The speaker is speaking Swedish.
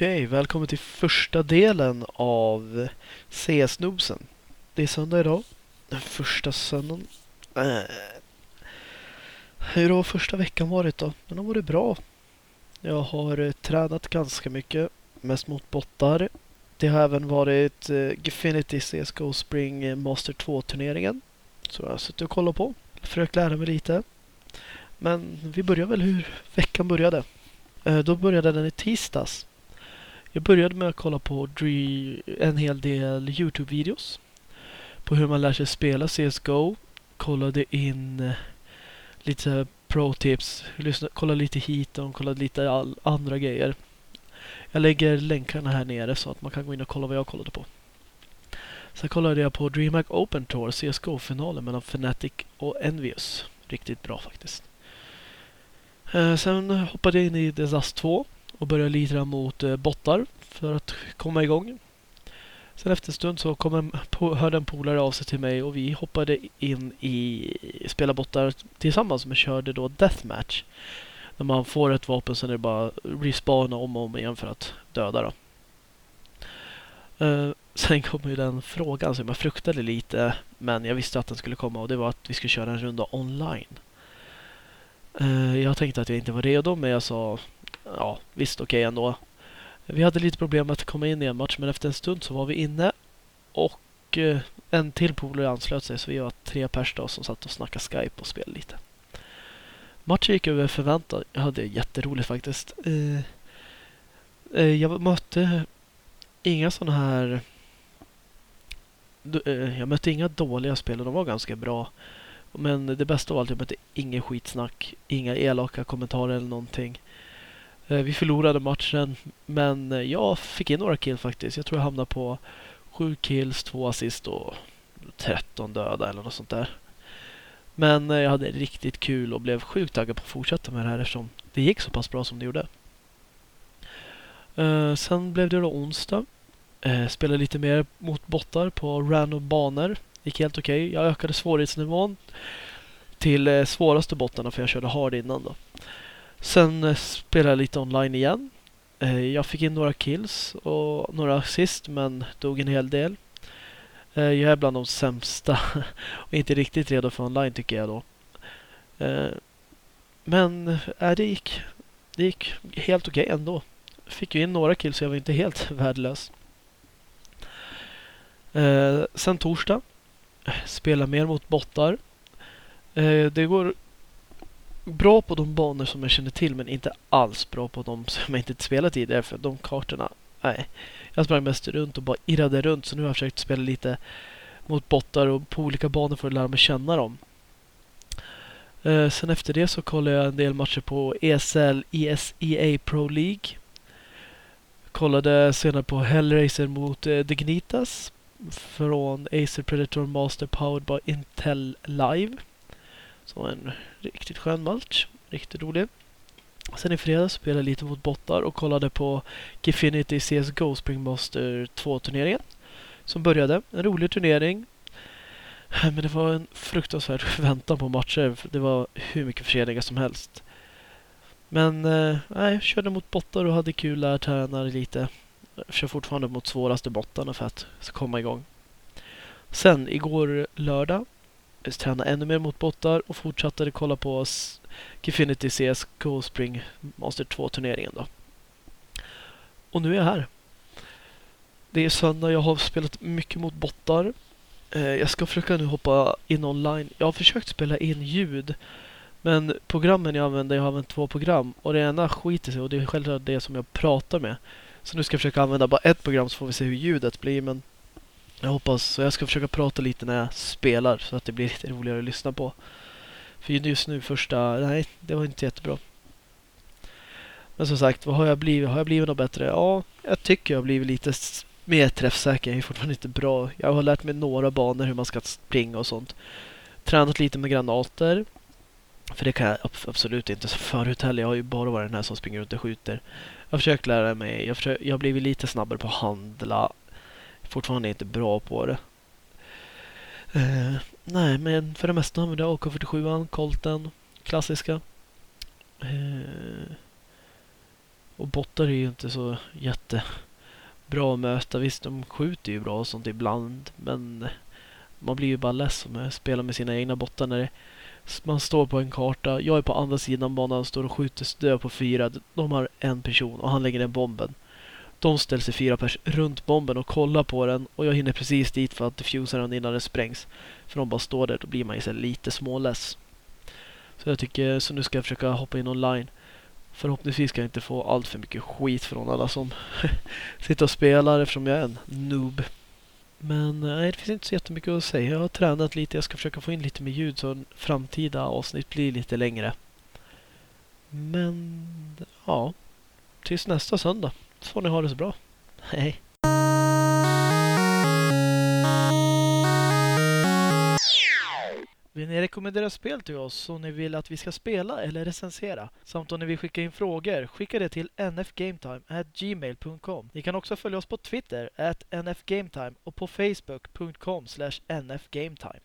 Okej, välkommen till första delen av CS-noobsen. Det är söndag idag. Den första söndagen. Äh. Hur har första veckan varit då? Den har varit bra. Jag har eh, tränat ganska mycket, mest mot bottar. Det har även varit eh, Gfinity CSGO Spring Master 2-turneringen. Så jag har suttit och kollat på. Försökt lära mig lite. Men vi börjar väl hur veckan började. Eh, då började den i tisdags. Jag började med att kolla på en hel del Youtube-videos på hur man lär sig spela CSGO. Kollade in eh, lite pro-tips, kollade lite hit och kollade lite all, andra grejer. Jag lägger länkarna här nere så att man kan gå in och kolla vad jag kollade på. Sen kollade jag på DreamHack Open Tour CSGO-finalen mellan Fnatic och Envious. Riktigt bra faktiskt. Eh, sen hoppade jag in i Desast 2 och började lira mot eh, bottar för att komma igång. Sen efter en stund så kom en, på, hörde en polare av sig till mig och vi hoppade in i spela bottar tillsammans men körde då deathmatch. När man får ett vapen så är det bara respawna om och om igen för att döda då. Uh, sen kom ju den frågan som jag fruktade lite men jag visste att den skulle komma och det var att vi skulle köra en runda online. Uh, jag tänkte att jag inte var redo men jag sa ja visst okej ändå. Vi hade lite problem med att komma in i en match men efter en stund så var vi inne och eh, en till polare anslöt sig så vi var tre pers då som satt och snackade Skype och spelade lite. Matchen gick över förväntan. Jag hade jätteroligt faktiskt. Eh, eh, jag mötte inga sådana här... Jag mötte inga dåliga spelare, de var ganska bra. Men det bästa var att jag mötte ingen skitsnack, inga elaka kommentarer eller någonting. Eh, vi förlorade matchen, men eh, jag fick in några kills faktiskt. Jag tror jag hamnade på sju kills, två assist och 13 döda eller något sånt där. Men eh, jag hade riktigt kul och blev sjukt taggad på att fortsätta med det här eftersom det gick så pass bra som det gjorde. Sen blev det då onsdag. Spelade lite mer mot bottar på random banor. Gick helt okej. Jag ökade svårighetsnivån till svåraste bottarna för jag körde hard innan då. Sen eh, spelade jag lite online igen. Eh, jag fick in några kills och några assist men dog en hel del. Eh, jag är bland de sämsta och inte riktigt redo för online tycker jag då. Men äh, det, gick, det gick helt okej ändå. Fick ju in några kills så jag var inte helt värdelös. Sen torsdag. Spela mer mot bottar. Det går bra på de banor som jag känner till men inte alls bra på de som jag inte spelat tidigare för de kartorna, nej. Jag sprang mest runt och bara irrade runt så nu har jag försökt spela lite mot bottar och på olika banor för att lära mig känna dem. Eh, sen efter det så kollade jag en del matcher på ESL ESEA Pro League. Kollade senare på Hellraiser mot eh, Dignitas från Acer Predator Master Powered by Intel Live. Så en riktigt skön match. Riktigt rolig. Sen i fredags spelade jag lite mot bottar och kollade på Gfinity CSGO Springmaster 2-turneringen. Som började. En rolig turnering. Men det var en fruktansvärd väntan på matcher. Det var hur mycket förseningar som helst. Men eh, nej, jag körde mot bottar och hade kul där, tränade lite. Jag kör fortfarande mot svåraste bottarna för att komma igång. Sen igår lördag tränade ännu mer mot bottar och fortsatte kolla på s- Gfinity CSGO Spring Master 2-turneringen då. Och nu är jag här. Det är söndag, jag har spelat mycket mot bottar. Eh, jag ska försöka nu hoppa in online. Jag har försökt spela in ljud. Men programmen jag använder, jag har använt två program. Och det ena skiter sig och det är självklart det som jag pratar med. Så nu ska jag försöka använda bara ett program så får vi se hur ljudet blir. Men jag hoppas, och jag ska försöka prata lite när jag spelar så att det blir lite roligare att lyssna på. För just nu första, nej det var inte jättebra. Men som sagt, vad har jag blivit? Har jag blivit något bättre? Ja, jag tycker jag har blivit lite mer träffsäker. Jag är fortfarande inte bra. Jag har lärt mig några banor hur man ska springa och sånt. Tränat lite med granater. För det kan jag absolut inte förut heller. Jag har ju bara varit den här som springer runt och skjuter. Jag har försökt lära mig. Jag, försökt, jag har blivit lite snabbare på att handla. Fortfarande inte bra på det. Eh, nej, men för det mesta använder jag AK47, Colten, klassiska. Eh, Och bottar är ju inte så jättebra att möta. Visst, de skjuter ju bra och sånt ibland. Men man blir ju bara less om man spelar med sina egna bottar när det, man står på en karta. Jag är på andra sidan banan, står och skjuter snö på fyra. De har en person och han lägger ner bomben. De ställer sig fyra pers runt bomben och kollar på den och jag hinner precis dit för att diffusa den innan den sprängs. För de bara står där, då blir man ju lite småless. Så jag tycker, så nu ska jag försöka hoppa in online. Förhoppningsvis ska jag inte få allt för mycket skit från alla som sitter och spelar eftersom jag är en noob. Men nej, det finns inte så jättemycket att säga. Jag har tränat lite. Jag ska försöka få in lite mer ljud så framtida avsnitt blir lite längre. Men ja, tills nästa söndag får ni ha det så bra. Hej! Vill ni rekommendera spel till oss som ni vill att vi ska spela eller recensera? Samt om ni vill skicka in frågor, skicka det till nfgametime@gmail.com. Ni kan också följa oss på Twitter, at nfgametime och på facebook.com nfgametime.